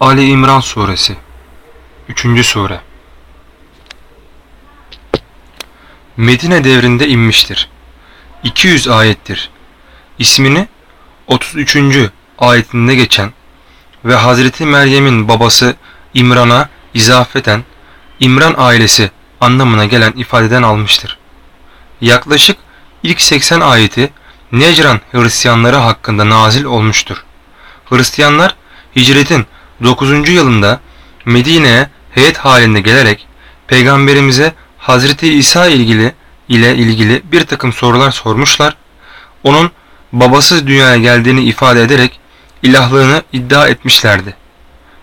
Ali İmran Suresi 3. Sure Medine devrinde inmiştir. 200 ayettir. İsmini 33. ayetinde geçen ve Hazreti Meryem'in babası İmran'a izafeten İmran ailesi anlamına gelen ifadeden almıştır. Yaklaşık ilk 80 ayeti Necran Hristiyanları hakkında nazil olmuştur. Hristiyanlar hicretin 9. yılında Medine'ye heyet halinde gelerek Peygamberimize Hazreti İsa ilgili ile ilgili bir takım sorular sormuşlar. Onun babasız dünyaya geldiğini ifade ederek ilahlığını iddia etmişlerdi.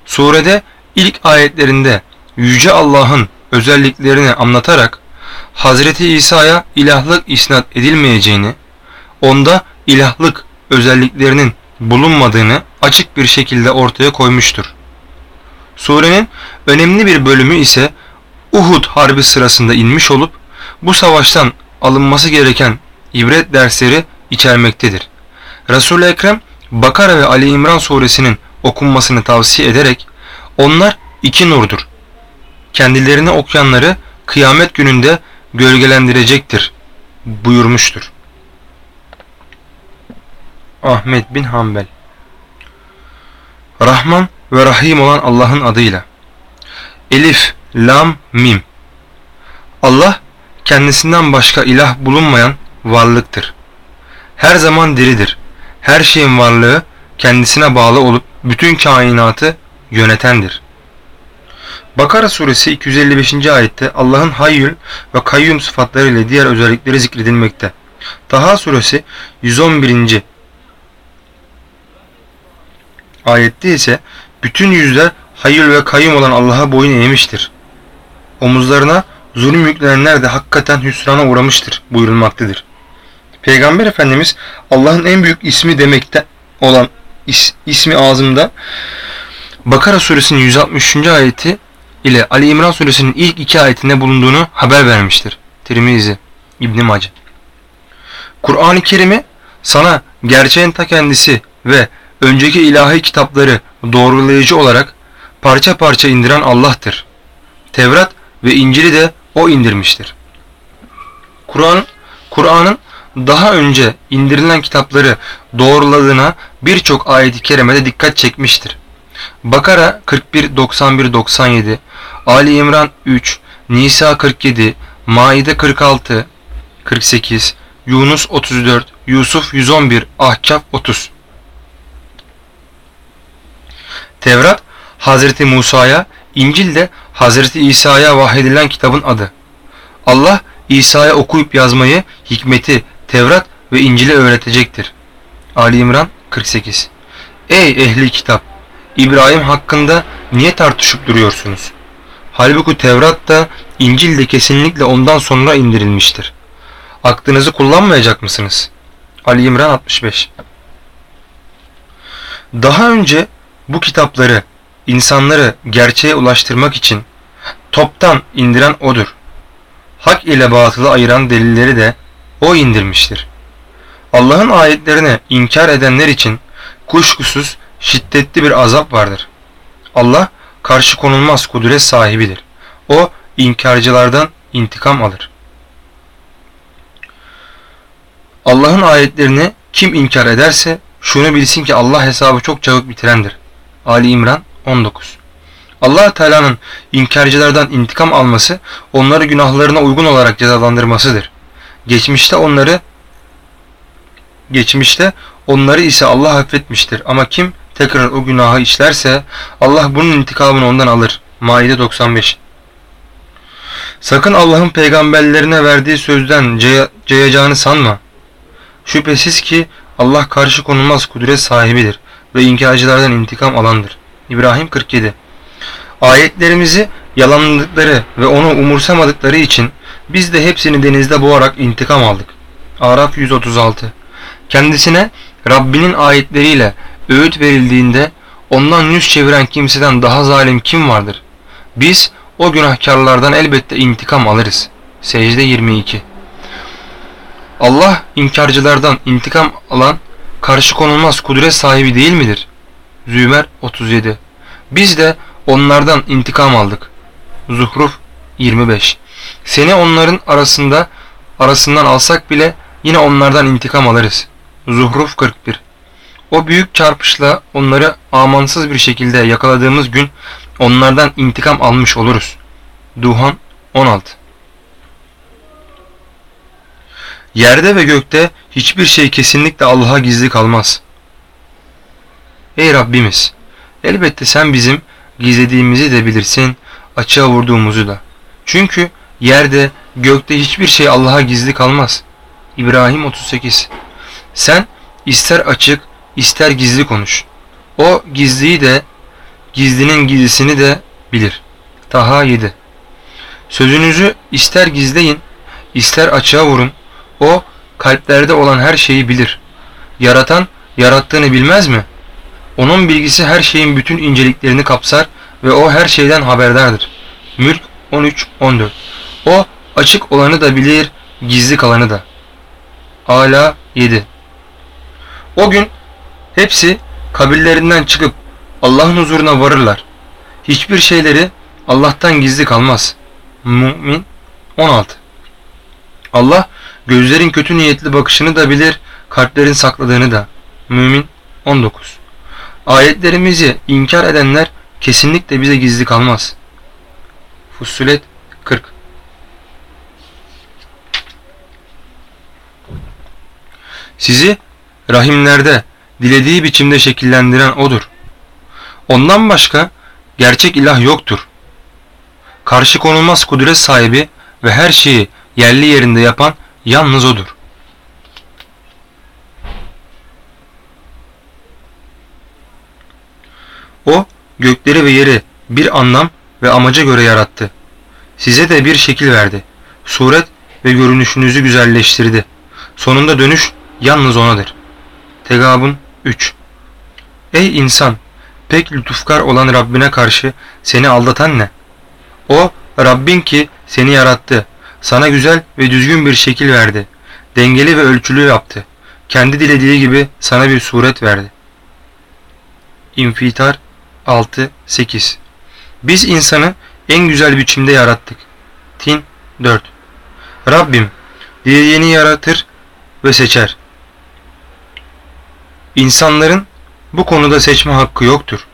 Surede ilk ayetlerinde Yüce Allah'ın özelliklerini anlatarak Hazreti İsa'ya ilahlık isnat edilmeyeceğini, onda ilahlık özelliklerinin bulunmadığını açık bir şekilde ortaya koymuştur. Surenin önemli bir bölümü ise Uhud Harbi sırasında inmiş olup bu savaştan alınması gereken ibret dersleri içermektedir. Resul-i Ekrem Bakara ve Ali İmran suresinin okunmasını tavsiye ederek onlar iki nurdur. Kendilerini okuyanları kıyamet gününde gölgelendirecektir buyurmuştur. Ahmet bin Hanbel Rahman ve Rahim olan Allah'ın adıyla. Elif, Lam, Mim. Allah kendisinden başka ilah bulunmayan varlıktır. Her zaman diridir. Her şeyin varlığı kendisine bağlı olup bütün kainatı yönetendir. Bakara suresi 255. ayette Allah'ın hayyül ve kayyum sıfatları ile diğer özellikleri zikredilmekte. Taha suresi 111. Ayette ise bütün yüzler hayır ve kayyum olan Allah'a boyun eğmiştir. Omuzlarına zulüm yüklenenler de hakikaten hüsrana uğramıştır buyurulmaktadır. Peygamber Efendimiz Allah'ın en büyük ismi demekte olan is, ismi ağzımda Bakara suresinin 163. ayeti ile Ali İmran suresinin ilk iki ayetinde bulunduğunu haber vermiştir. Tirmizi, İbn Mace. Kur'an-ı Kerim'i sana gerçeğin ta kendisi ve önceki ilahi kitapları doğrulayıcı olarak parça parça indiren Allah'tır. Tevrat ve İncil'i de O indirmiştir. Kur'an, Kur'an'ın daha önce indirilen kitapları doğruladığına birçok ayet-i kerimede dikkat çekmiştir. Bakara 41, 91, 97, Ali İmran 3, Nisa 47, Maide 46, 48, Yunus 34, Yusuf 111, Ahkaf 30. Tevrat Hazreti Musa'ya, İncil de Hazreti İsa'ya vahyedilen kitabın adı. Allah İsa'ya okuyup yazmayı, hikmeti, Tevrat ve İncil'e öğretecektir. Ali İmran 48 Ey ehli kitap! İbrahim hakkında niye tartışıp duruyorsunuz? Halbuki Tevrat da İncil de kesinlikle ondan sonra indirilmiştir. Aklınızı kullanmayacak mısınız? Ali İmran 65 Daha önce bu kitapları insanları gerçeğe ulaştırmak için toptan indiren odur. Hak ile batılı ayıran delilleri de o indirmiştir. Allah'ın ayetlerini inkar edenler için kuşkusuz şiddetli bir azap vardır. Allah karşı konulmaz kudret sahibidir. O inkarcılardan intikam alır. Allah'ın ayetlerini kim inkar ederse şunu bilsin ki Allah hesabı çok çabuk bitirendir. Ali İmran 19 allah Teala'nın inkarcılardan intikam alması, onları günahlarına uygun olarak cezalandırmasıdır. Geçmişte onları geçmişte onları ise Allah affetmiştir. Ama kim tekrar o günahı işlerse Allah bunun intikamını ondan alır. Maide 95 Sakın Allah'ın peygamberlerine verdiği sözden cayacağını sanma. Şüphesiz ki Allah karşı konulmaz kudret sahibidir ve inkarcılardan intikam alandır. İbrahim 47 Ayetlerimizi yalanladıkları ve onu umursamadıkları için biz de hepsini denizde boğarak intikam aldık. Araf 136 Kendisine Rabbinin ayetleriyle öğüt verildiğinde ondan yüz çeviren kimseden daha zalim kim vardır? Biz o günahkarlardan elbette intikam alırız. Secde 22 Allah inkarcılardan intikam alan karşı konulmaz kudret sahibi değil midir? Zümer 37 Biz de onlardan intikam aldık. Zuhruf 25 Seni onların arasında arasından alsak bile yine onlardan intikam alırız. Zuhruf 41 O büyük çarpışla onları amansız bir şekilde yakaladığımız gün onlardan intikam almış oluruz. Duhan 16 Yerde ve gökte hiçbir şey kesinlikle Allah'a gizli kalmaz. Ey Rabbimiz! Elbette sen bizim gizlediğimizi de bilirsin, açığa vurduğumuzu da. Çünkü yerde, gökte hiçbir şey Allah'a gizli kalmaz. İbrahim 38 Sen ister açık, ister gizli konuş. O gizliyi de, gizlinin gizlisini de bilir. Taha 7 Sözünüzü ister gizleyin, ister açığa vurun. O kalplerde olan her şeyi bilir. Yaratan yarattığını bilmez mi? Onun bilgisi her şeyin bütün inceliklerini kapsar ve o her şeyden haberdardır. Mülk 13-14 O açık olanı da bilir, gizli kalanı da. Ala 7 O gün hepsi kabirlerinden çıkıp Allah'ın huzuruna varırlar. Hiçbir şeyleri Allah'tan gizli kalmaz. Mümin 16 Allah gözlerin kötü niyetli bakışını da bilir, kalplerin sakladığını da. Mümin 19 Ayetlerimizi inkar edenler kesinlikle bize gizli kalmaz. Fussilet 40 Sizi rahimlerde dilediği biçimde şekillendiren O'dur. Ondan başka gerçek ilah yoktur. Karşı konulmaz kudret sahibi ve her şeyi yerli yerinde yapan yalnız O'dur. O gökleri ve yeri bir anlam ve amaca göre yarattı. Size de bir şekil verdi. Suret ve görünüşünüzü güzelleştirdi. Sonunda dönüş yalnız O'nadır. Tegabun 3 Ey insan! Pek lütufkar olan Rabbine karşı seni aldatan ne? O Rabbin ki seni yarattı. Sana güzel ve düzgün bir şekil verdi. Dengeli ve ölçülü yaptı. Kendi dilediği gibi sana bir suret verdi. İnfitar 6, 8 Biz insanı en güzel biçimde yarattık. Tin 4 Rabbim dilediğini yaratır ve seçer. İnsanların bu konuda seçme hakkı yoktur.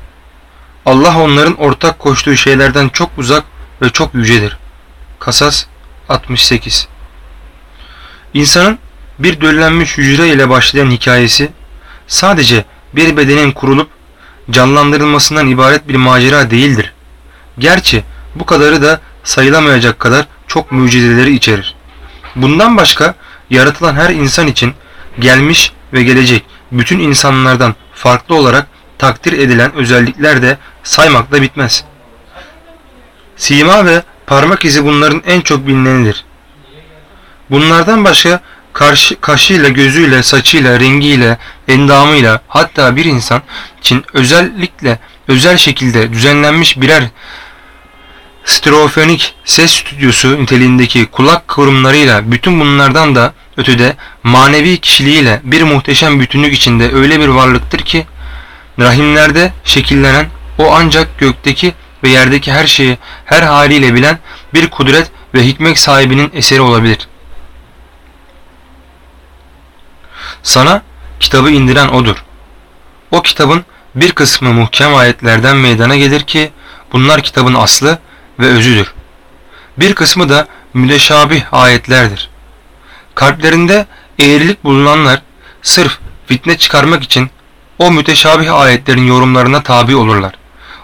Allah onların ortak koştuğu şeylerden çok uzak ve çok yücedir. Kasas 68 İnsanın bir döllenmiş hücre ile başlayan hikayesi sadece bir bedenin kurulup canlandırılmasından ibaret bir macera değildir. Gerçi bu kadarı da sayılamayacak kadar çok mucizeleri içerir. Bundan başka yaratılan her insan için gelmiş ve gelecek bütün insanlardan farklı olarak takdir edilen özellikler de saymakla bitmez. Sima ve parmak izi bunların en çok bilinenidir. Bunlardan başka karşı, kaşıyla, gözüyle, saçıyla, rengiyle, endamıyla hatta bir insan için özellikle özel şekilde düzenlenmiş birer stereofonik ses stüdyosu niteliğindeki kulak kıvrımlarıyla bütün bunlardan da ötede manevi kişiliğiyle bir muhteşem bütünlük içinde öyle bir varlıktır ki rahimlerde şekillenen o ancak gökteki ve yerdeki her şeyi her haliyle bilen bir kudret ve hikmet sahibinin eseri olabilir. Sana kitabı indiren odur. O kitabın bir kısmı muhkem ayetlerden meydana gelir ki bunlar kitabın aslı ve özüdür. Bir kısmı da müdeşabih ayetlerdir. Kalplerinde eğrilik bulunanlar sırf fitne çıkarmak için o müteşabih ayetlerin yorumlarına tabi olurlar.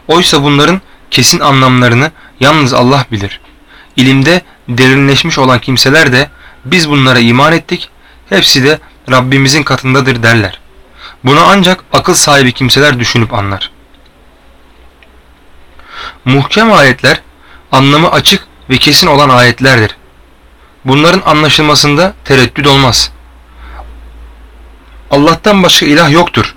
Oysa bunların kesin anlamlarını yalnız Allah bilir. İlimde derinleşmiş olan kimseler de biz bunlara iman ettik, hepsi de Rabbimizin katındadır derler. Bunu ancak akıl sahibi kimseler düşünüp anlar. Muhkem ayetler anlamı açık ve kesin olan ayetlerdir. Bunların anlaşılmasında tereddüt olmaz. Allah'tan başka ilah yoktur.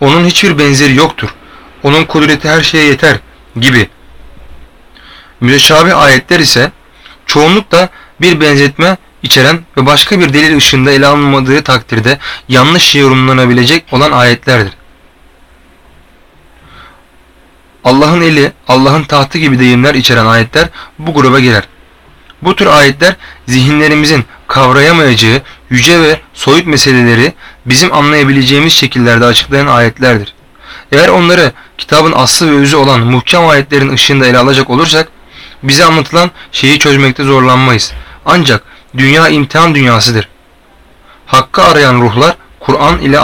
Onun hiçbir benzeri yoktur. Onun kudreti her şeye yeter gibi. Müteşabih ayetler ise çoğunlukla bir benzetme içeren ve başka bir delil ışığında ele alınmadığı takdirde yanlış yorumlanabilecek olan ayetlerdir. Allah'ın eli, Allah'ın tahtı gibi deyimler içeren ayetler bu gruba girer. Bu tür ayetler zihinlerimizin kavrayamayacağı yüce ve soyut meseleleri bizim anlayabileceğimiz şekillerde açıklayan ayetlerdir. Eğer onları kitabın aslı ve özü olan muhkem ayetlerin ışığında ele alacak olursak bize anlatılan şeyi çözmekte zorlanmayız. Ancak dünya imtihan dünyasıdır. Hakkı arayan ruhlar Kur'an ile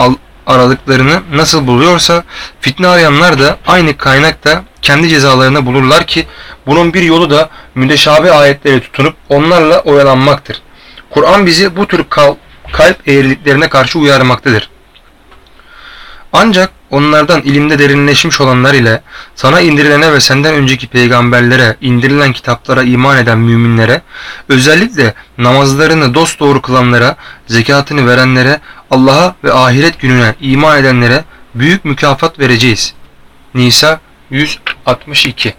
aradıklarını nasıl buluyorsa fitne arayanlar da aynı kaynakta kendi cezalarını bulurlar ki bunun bir yolu da müdeşabe ayetleri tutunup onlarla oyalanmaktır. Kur'an bizi bu tür kalp eğriliklerine karşı uyarmaktadır. Ancak onlardan ilimde derinleşmiş olanlar ile sana indirilene ve senden önceki peygamberlere, indirilen kitaplara iman eden müminlere, özellikle namazlarını dosdoğru kılanlara, zekatını verenlere, Allah'a ve ahiret gününe iman edenlere büyük mükafat vereceğiz. Nisa 162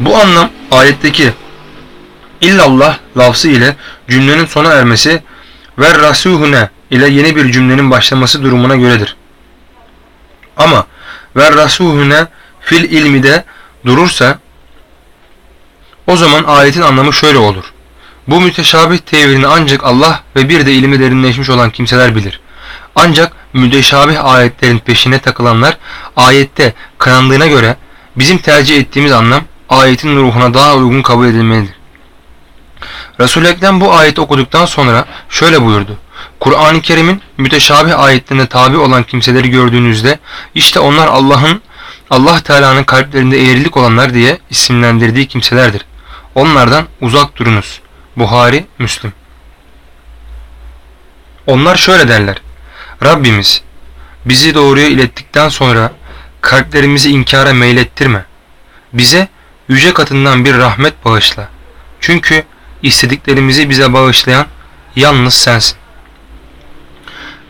Bu anlam ayetteki illallah lafzı ile cümlenin sona ermesi ve rasuhune ile yeni bir cümlenin başlaması durumuna göredir. Ama ve rasuhune fil ilmi de durursa o zaman ayetin anlamı şöyle olur. Bu müteşabih tevirini ancak Allah ve bir de ilmi derinleşmiş olan kimseler bilir. Ancak müteşabih ayetlerin peşine takılanlar ayette kanandığına göre bizim tercih ettiğimiz anlam ayetin ruhuna daha uygun kabul edilmelidir. Resul-i Ekrem bu ayeti okuduktan sonra şöyle buyurdu. Kur'an-ı Kerim'in müteşabih ayetlerine tabi olan kimseleri gördüğünüzde işte onlar Allah'ın Allah Teala'nın kalplerinde eğrilik olanlar diye isimlendirdiği kimselerdir. Onlardan uzak durunuz. Buhari, Müslüm. Onlar şöyle derler. Rabbimiz bizi doğruya ilettikten sonra kalplerimizi inkara meylettirme. Bize yüce katından bir rahmet bağışla. Çünkü istediklerimizi bize bağışlayan yalnız sensin.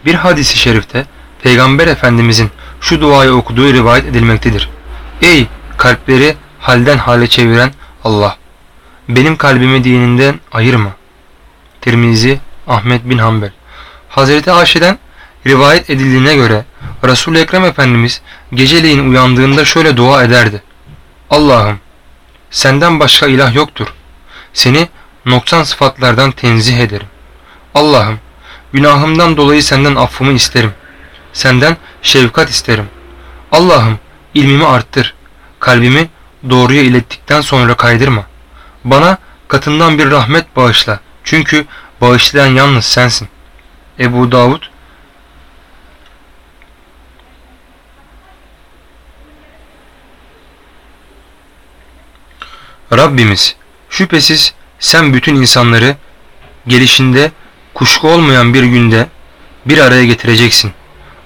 Bir hadisi şerifte Peygamber Efendimizin şu duayı okuduğu rivayet edilmektedir. Ey kalpleri halden hale çeviren Allah! Benim kalbimi dininden ayırma. Tirmizi Ahmet bin Hanbel Hazreti Ayşe'den rivayet edildiğine göre Resul-i Ekrem Efendimiz geceleyin uyandığında şöyle dua ederdi. Allah'ım senden başka ilah yoktur. Seni noksan sıfatlardan tenzih ederim. Allah'ım günahımdan dolayı senden affımı isterim. Senden şefkat isterim. Allah'ım ilmimi arttır. Kalbimi doğruya ilettikten sonra kaydırma. Bana katından bir rahmet bağışla. Çünkü bağışlayan yalnız sensin. Ebu Davud Rabbimiz şüphesiz sen bütün insanları gelişinde kuşku olmayan bir günde bir araya getireceksin.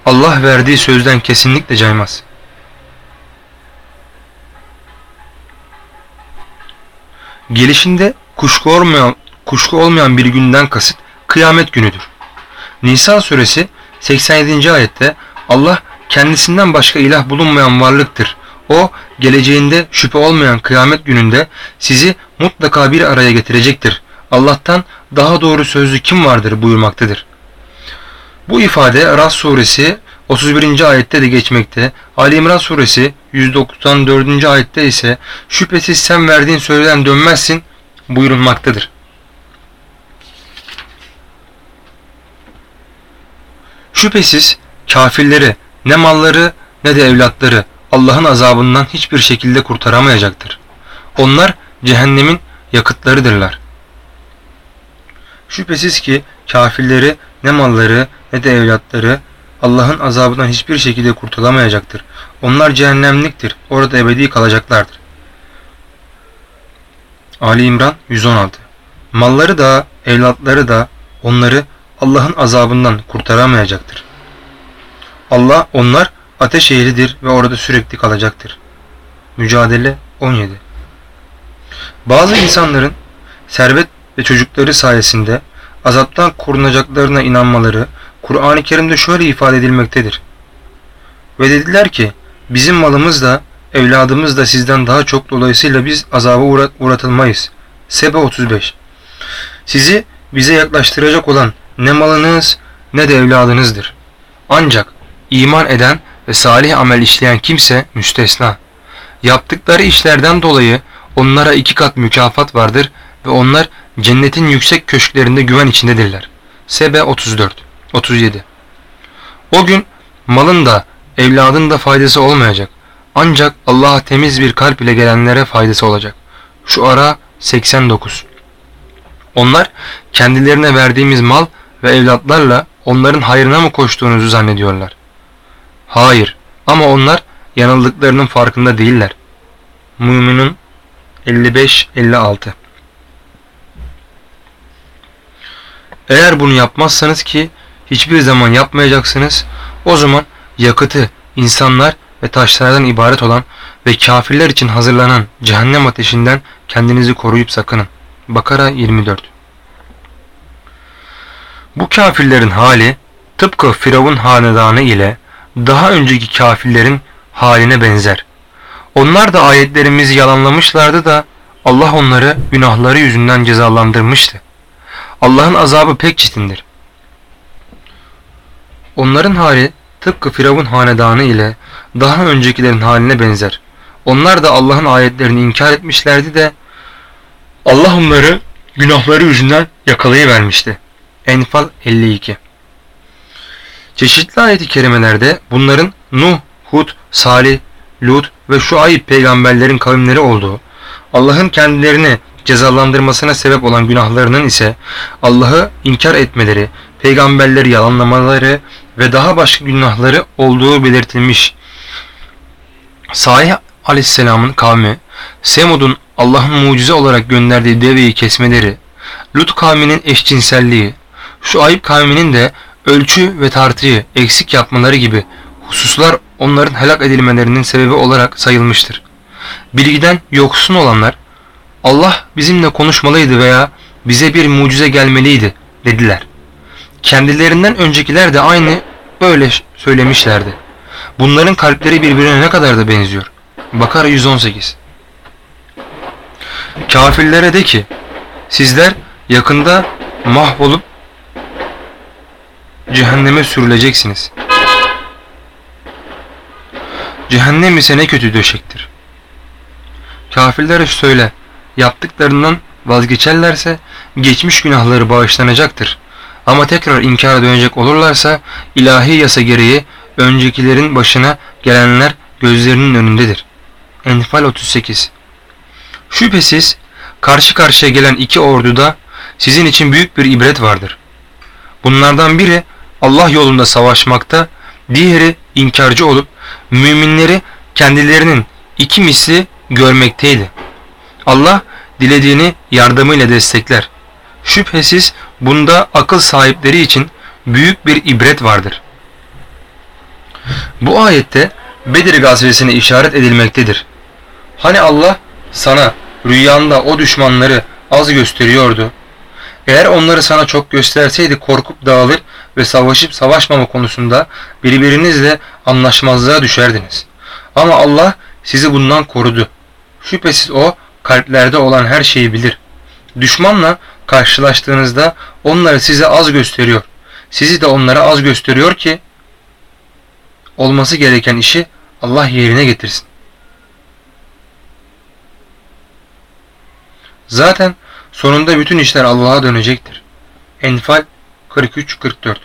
Allah verdiği sözden kesinlikle caymaz. Gelişinde kuşku olmayan, kuşku olmayan bir günden kasıt kıyamet günüdür. Nisa suresi 87. ayette Allah kendisinden başka ilah bulunmayan varlıktır. O geleceğinde şüphe olmayan kıyamet gününde sizi mutlaka bir araya getirecektir. Allah'tan daha doğru sözlü kim vardır buyurmaktadır. Bu ifade Ras suresi 31. ayette de geçmekte. Ali İmran suresi 194. ayette ise şüphesiz sen verdiğin sözden dönmezsin buyurulmaktadır. Şüphesiz kafirleri ne malları ne de evlatları Allah'ın azabından hiçbir şekilde kurtaramayacaktır. Onlar cehennemin yakıtlarıdırlar. Şüphesiz ki kafirleri ne malları ne de evlatları Allah'ın azabından hiçbir şekilde kurtulamayacaktır. Onlar cehennemliktir. Orada ebedi kalacaklardır. Ali İmran 116 Malları da evlatları da onları Allah'ın azabından kurtaramayacaktır. Allah onlar ateş ehlidir ve orada sürekli kalacaktır. Mücadele 17 Bazı insanların servet ve çocukları sayesinde azaptan korunacaklarına inanmaları Kur'an-ı Kerim'de şöyle ifade edilmektedir. Ve dediler ki bizim malımız da evladımız da sizden daha çok dolayısıyla biz azaba uğrat uğratılmayız. Sebe 35 Sizi bize yaklaştıracak olan ne malınız ne de evladınızdır. Ancak iman eden ve salih amel işleyen kimse müstesna. Yaptıkları işlerden dolayı onlara iki kat mükafat vardır ve onlar cennetin yüksek köşklerinde güven içindedirler. Sebe 34 37 O gün malın da evladın da faydası olmayacak. Ancak Allah'a temiz bir kalp ile gelenlere faydası olacak. Şu ara 89 Onlar kendilerine verdiğimiz mal ve evlatlarla onların hayrına mı koştuğunuzu zannediyorlar. Hayır ama onlar yanıldıklarının farkında değiller. Müminun 55-56 Eğer bunu yapmazsanız ki hiçbir zaman yapmayacaksınız, o zaman yakıtı insanlar ve taşlardan ibaret olan ve kafirler için hazırlanan cehennem ateşinden kendinizi koruyup sakının. Bakara 24 Bu kafirlerin hali tıpkı Firavun hanedanı ile daha önceki kafirlerin haline benzer. Onlar da ayetlerimizi yalanlamışlardı da Allah onları günahları yüzünden cezalandırmıştı. Allah'ın azabı pek çetindir. Onların hali tıpkı Firavun hanedanı ile daha öncekilerin haline benzer. Onlar da Allah'ın ayetlerini inkar etmişlerdi de Allah onları günahları yüzünden yakalayıvermişti. Enfal 52 Çeşitli ayet-i kerimelerde bunların Nuh, Hud, Salih, Lut ve Şuayb peygamberlerin kavimleri olduğu, Allah'ın kendilerini cezalandırmasına sebep olan günahlarının ise Allah'ı inkar etmeleri, peygamberleri yalanlamaları ve daha başka günahları olduğu belirtilmiş. Salih aleyhisselamın kavmi, Semud'un Allah'ın mucize olarak gönderdiği deveyi kesmeleri, Lut kavminin eşcinselliği, Şuayb kavminin de ölçü ve tartıyı eksik yapmaları gibi hususlar onların helak edilmelerinin sebebi olarak sayılmıştır. Bilgiden yoksun olanlar Allah bizimle konuşmalıydı veya bize bir mucize gelmeliydi dediler. Kendilerinden öncekiler de aynı böyle söylemişlerdi. Bunların kalpleri birbirine ne kadar da benziyor. Bakara 118 Kafirlere de ki sizler yakında mahvolup cehenneme sürüleceksiniz. Cehennem ise ne kötü döşektir. Kafirlere söyle, yaptıklarından vazgeçerlerse geçmiş günahları bağışlanacaktır. Ama tekrar inkara dönecek olurlarsa ilahi yasa gereği öncekilerin başına gelenler gözlerinin önündedir. Enfal 38 Şüphesiz karşı karşıya gelen iki orduda sizin için büyük bir ibret vardır. Bunlardan biri Allah yolunda savaşmakta, diğeri inkarcı olup müminleri kendilerinin iki misli görmekteydi. Allah dilediğini yardımıyla destekler. Şüphesiz bunda akıl sahipleri için büyük bir ibret vardır. Bu ayette Bedir gazvesine işaret edilmektedir. Hani Allah sana rüyanda o düşmanları az gösteriyordu. Eğer onları sana çok gösterseydi korkup dağılır ve savaşıp savaşmama konusunda birbirinizle anlaşmazlığa düşerdiniz. Ama Allah sizi bundan korudu. Şüphesiz O kalplerde olan her şeyi bilir. Düşmanla karşılaştığınızda onları size az gösteriyor. Sizi de onlara az gösteriyor ki olması gereken işi Allah yerine getirsin. Zaten sonunda bütün işler Allah'a dönecektir. Enfal 43-44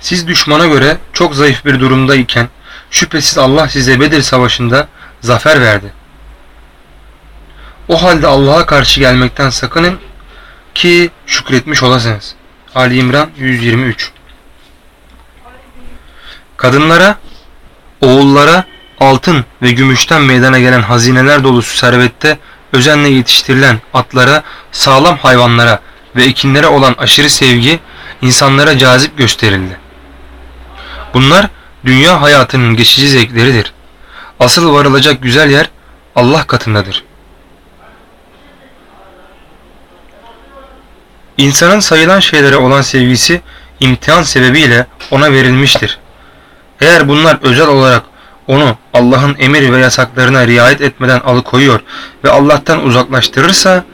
Siz düşmana göre çok zayıf bir durumdayken şüphesiz Allah size Bedir Savaşı'nda zafer verdi. O halde Allah'a karşı gelmekten sakının ki şükretmiş olasınız. Ali İmran 123 Kadınlara, oğullara altın ve gümüşten meydana gelen hazineler dolusu servette özenle yetiştirilen atlara, sağlam hayvanlara ve ekinlere olan aşırı sevgi insanlara cazip gösterildi. Bunlar dünya hayatının geçici zevkleridir. Asıl varılacak güzel yer Allah katındadır. İnsanın sayılan şeylere olan sevgisi imtihan sebebiyle ona verilmiştir. Eğer bunlar özel olarak onu Allah'ın emir ve yasaklarına riayet etmeden alıkoyuyor ve Allah'tan uzaklaştırırsa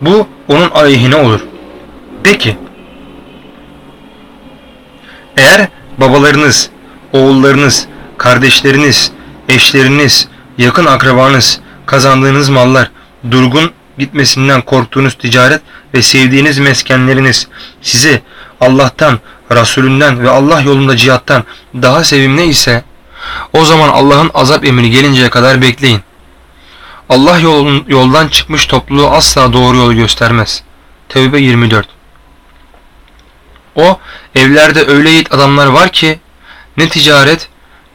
bu onun aleyhine olur. De ki, Eğer babalarınız, oğullarınız, kardeşleriniz, eşleriniz, yakın akrabanız, kazandığınız mallar, durgun gitmesinden korktuğunuz ticaret ve sevdiğiniz meskenleriniz sizi Allah'tan, Resulünden ve Allah yolunda cihattan daha sevimli ise o zaman Allah'ın azap emri gelinceye kadar bekleyin. Allah yolun, yoldan çıkmış topluluğu asla doğru yolu göstermez. Tevbe 24 O evlerde öyle yiğit adamlar var ki ne ticaret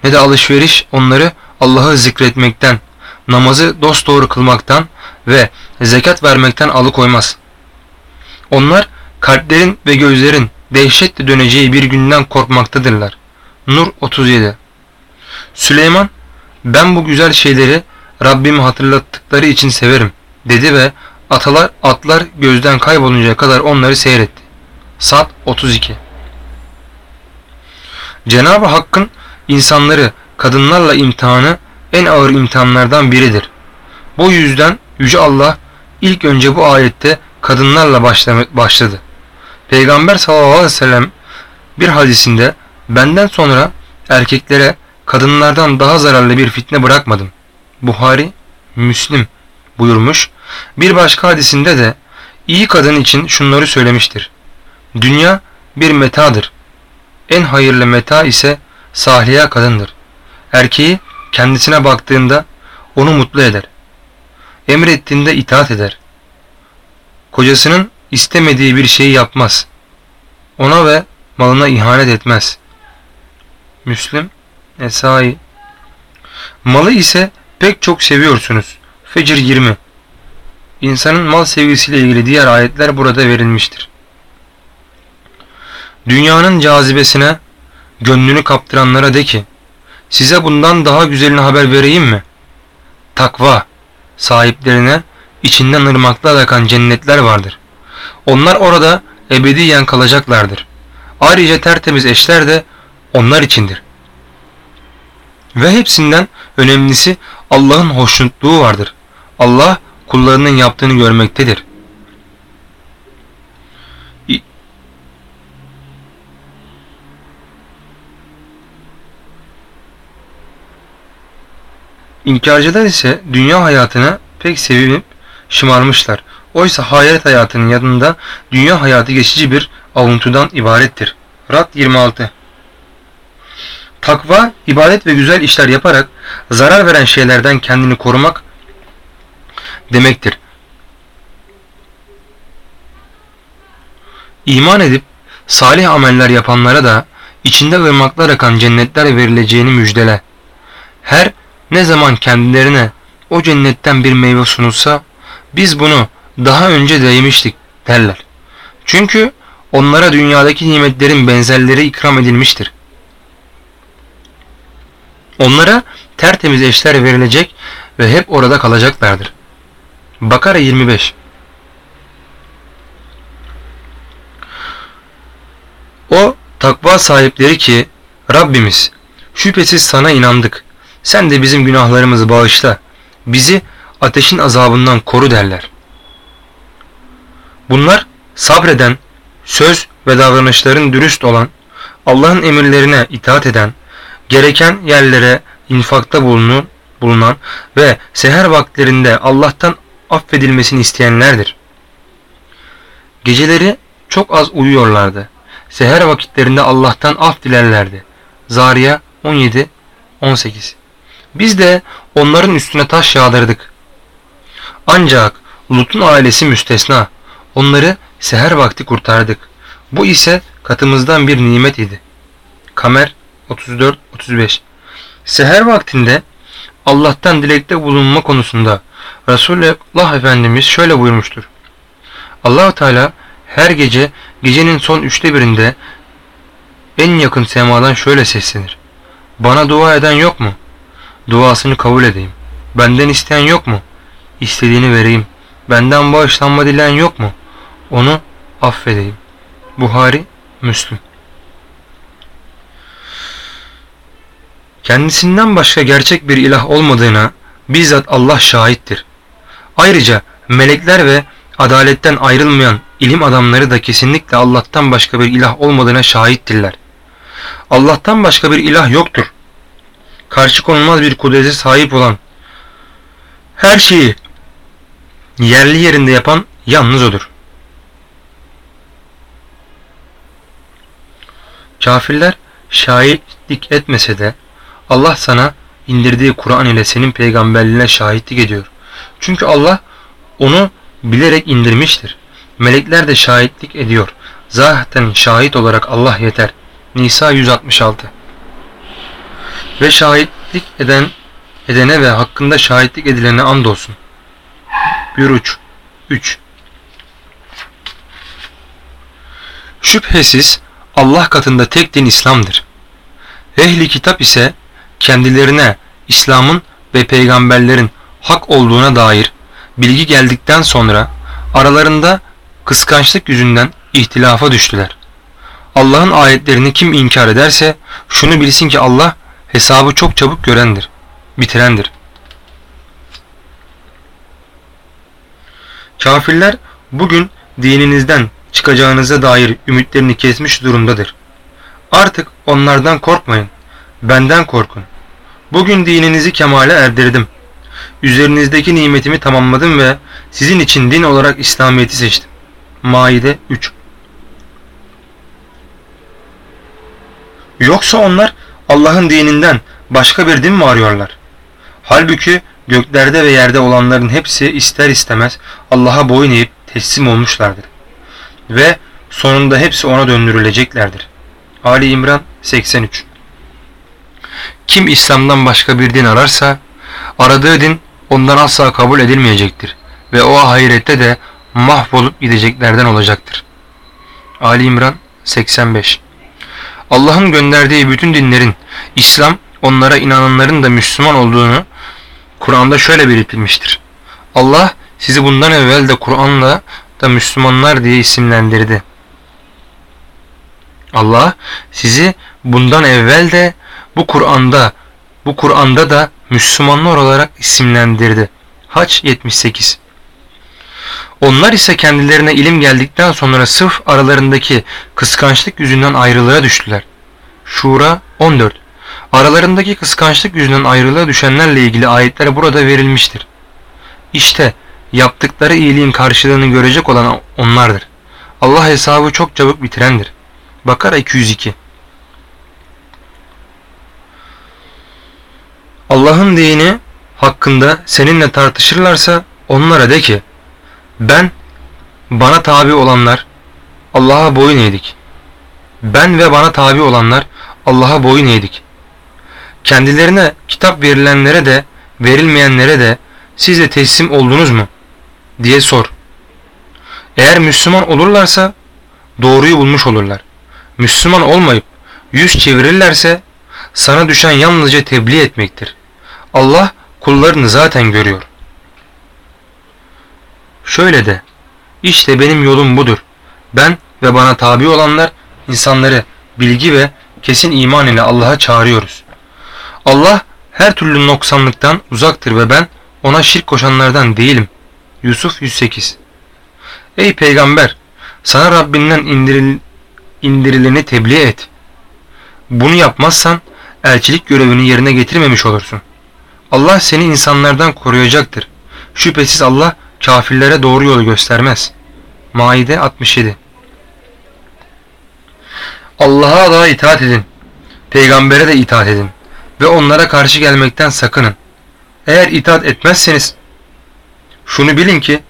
ne de alışveriş onları Allah'ı zikretmekten, namazı dosdoğru kılmaktan ve zekat vermekten alıkoymaz. Onlar kalplerin ve gözlerin dehşetle döneceği bir günden korkmaktadırlar. Nur 37 Süleyman, ben bu güzel şeyleri Rabbimi hatırlattıkları için severim dedi ve atalar atlar gözden kayboluncaya kadar onları seyretti. Sad 32 Cenab-ı Hakk'ın insanları kadınlarla imtihanı en ağır imtihanlardan biridir. Bu yüzden Yüce Allah ilk önce bu ayette kadınlarla başladı. Peygamber sallallahu aleyhi ve sellem bir hadisinde benden sonra erkeklere kadınlardan daha zararlı bir fitne bırakmadım. Buhari, Müslim buyurmuş. Bir başka hadisinde de iyi kadın için şunları söylemiştir. Dünya bir metadır. En hayırlı meta ise sahliya kadındır. Erkeği kendisine baktığında onu mutlu eder. Emrettiğinde itaat eder. Kocasının istemediği bir şeyi yapmaz. Ona ve malına ihanet etmez. Müslim, Esai. Malı ise pek çok seviyorsunuz. Fecir 20. İnsanın mal sevgisiyle ilgili diğer ayetler burada verilmiştir. Dünyanın cazibesine gönlünü kaptıranlara de ki, size bundan daha güzelini haber vereyim mi? Takva sahiplerine içinden ırmaklar akan cennetler vardır. Onlar orada ebediyen kalacaklardır. Ayrıca tertemiz eşler de onlar içindir. Ve hepsinden önemlisi Allah'ın hoşnutluğu vardır. Allah kullarının yaptığını görmektedir. İnkarcılar ise dünya hayatına pek sevinip şımarmışlar. Oysa hayalet hayatının yanında dünya hayatı geçici bir avuntudan ibarettir. Rad 26 Takva, ibadet ve güzel işler yaparak zarar veren şeylerden kendini korumak demektir. İman edip salih ameller yapanlara da içinde ırmaklar akan cennetler verileceğini müjdele. Her ne zaman kendilerine o cennetten bir meyve sunulsa biz bunu daha önce de yemiştik derler. Çünkü onlara dünyadaki nimetlerin benzerleri ikram edilmiştir. Onlara tertemiz eşler verilecek ve hep orada kalacaklardır. Bakara 25 O takva sahipleri ki Rabbimiz şüphesiz sana inandık. Sen de bizim günahlarımızı bağışla. Bizi ateşin azabından koru derler. Bunlar sabreden, söz ve davranışların dürüst olan, Allah'ın emirlerine itaat eden, gereken yerlere infakta bulunan, bulunan ve seher vakitlerinde Allah'tan affedilmesini isteyenlerdir. Geceleri çok az uyuyorlardı. Seher vakitlerinde Allah'tan af dilerlerdi. Zariya 17 18 Biz de onların üstüne taş yağdırdık. Ancak Lut'un ailesi müstesna. Onları seher vakti kurtardık. Bu ise katımızdan bir nimet idi. Kamer 34-35 Seher vaktinde Allah'tan dilekte bulunma konusunda Resulullah Efendimiz şöyle buyurmuştur. Allahu Teala her gece gecenin son üçte birinde en yakın semadan şöyle seslenir. Bana dua eden yok mu? Duasını kabul edeyim. Benden isteyen yok mu? İstediğini vereyim. Benden bağışlanma dileyen yok mu? Onu affedeyim. Buhari, Müslüm. Kendisinden başka gerçek bir ilah olmadığına bizzat Allah şahittir. Ayrıca melekler ve adaletten ayrılmayan ilim adamları da kesinlikle Allah'tan başka bir ilah olmadığına şahittirler. Allah'tan başka bir ilah yoktur. Karşı konulmaz bir kudrete sahip olan, her şeyi yerli yerinde yapan yalnız odur. Kafirler şahitlik etmese de Allah sana indirdiği Kur'an ile senin peygamberliğine şahitlik ediyor. Çünkü Allah onu bilerek indirmiştir. Melekler de şahitlik ediyor. Zaten şahit olarak Allah yeter. Nisa 166 Ve şahitlik eden edene ve hakkında şahitlik edilene andolsun. Bir uç. 3. Şüphesiz Allah katında tek din İslam'dır. Ehli kitap ise kendilerine İslam'ın ve peygamberlerin hak olduğuna dair bilgi geldikten sonra aralarında kıskançlık yüzünden ihtilafa düştüler. Allah'ın ayetlerini kim inkar ederse şunu bilsin ki Allah hesabı çok çabuk görendir, bitirendir. Kafirler bugün dininizden çıkacağınıza dair ümitlerini kesmiş durumdadır. Artık onlardan korkmayın, benden korkun. Bugün dininizi kemale erdirdim. Üzerinizdeki nimetimi tamamladım ve sizin için din olarak İslamiyet'i seçtim. Maide 3 Yoksa onlar Allah'ın dininden başka bir din mi arıyorlar? Halbuki göklerde ve yerde olanların hepsi ister istemez Allah'a boyun eğip teslim olmuşlardır. Ve sonunda hepsi ona döndürüleceklerdir. Ali İmran 83 Kim İslam'dan başka bir din ararsa, aradığı din ondan asla kabul edilmeyecektir ve o ahirette de mahvolup gideceklerden olacaktır. Ali İmran 85 Allah'ın gönderdiği bütün dinlerin, İslam onlara inananların da Müslüman olduğunu Kur'an'da şöyle belirtilmiştir. Allah sizi bundan evvel de Kur'an'la da Müslümanlar diye isimlendirdi. Allah sizi bundan evvel de bu Kur'an'da bu Kur'an'da da Müslümanlar olarak isimlendirdi. Haç 78 Onlar ise kendilerine ilim geldikten sonra sırf aralarındaki kıskançlık yüzünden ayrılığa düştüler. Şura 14 Aralarındaki kıskançlık yüzünden ayrılığa düşenlerle ilgili ayetler burada verilmiştir. İşte yaptıkları iyiliğin karşılığını görecek olan onlardır. Allah hesabı çok çabuk bitirendir. Bakara 202 Allah'ın dini hakkında seninle tartışırlarsa onlara de ki ben bana tabi olanlar Allah'a boyun eğdik. Ben ve bana tabi olanlar Allah'a boyun eğdik. Kendilerine kitap verilenlere de verilmeyenlere de siz de teslim oldunuz mu? diye sor. Eğer Müslüman olurlarsa doğruyu bulmuş olurlar. Müslüman olmayıp yüz çevirirlerse sana düşen yalnızca tebliğ etmektir. Allah kullarını zaten görüyor. Şöyle de, işte benim yolum budur. Ben ve bana tabi olanlar insanları bilgi ve kesin iman ile Allah'a çağırıyoruz. Allah her türlü noksanlıktan uzaktır ve ben ona şirk koşanlardan değilim. Yusuf 108 Ey peygamber! Sana Rabbinden indiril, indirileni tebliğ et. Bunu yapmazsan elçilik görevini yerine getirmemiş olursun. Allah seni insanlardan koruyacaktır. Şüphesiz Allah kafirlere doğru yolu göstermez. Maide 67 Allah'a da itaat edin. Peygambere de itaat edin. Ve onlara karşı gelmekten sakının. Eğer itaat etmezseniz şunu bilin ki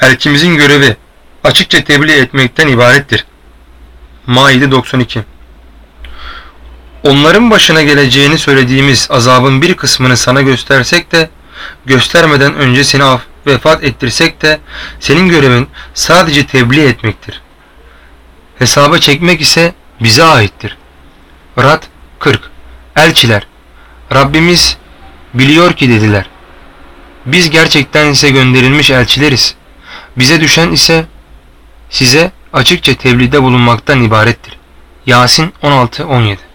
elçimizin görevi açıkça tebliğ etmekten ibarettir. Maide 92 Onların başına geleceğini söylediğimiz azabın bir kısmını sana göstersek de göstermeden önce seni af, vefat ettirsek de senin görevin sadece tebliğ etmektir. Hesaba çekmek ise bize aittir. Rad 40 Elçiler Rabbimiz biliyor ki dediler. Biz gerçekten ise gönderilmiş elçileriz. Bize düşen ise size açıkça tebliğde bulunmaktan ibarettir. Yasin 16-17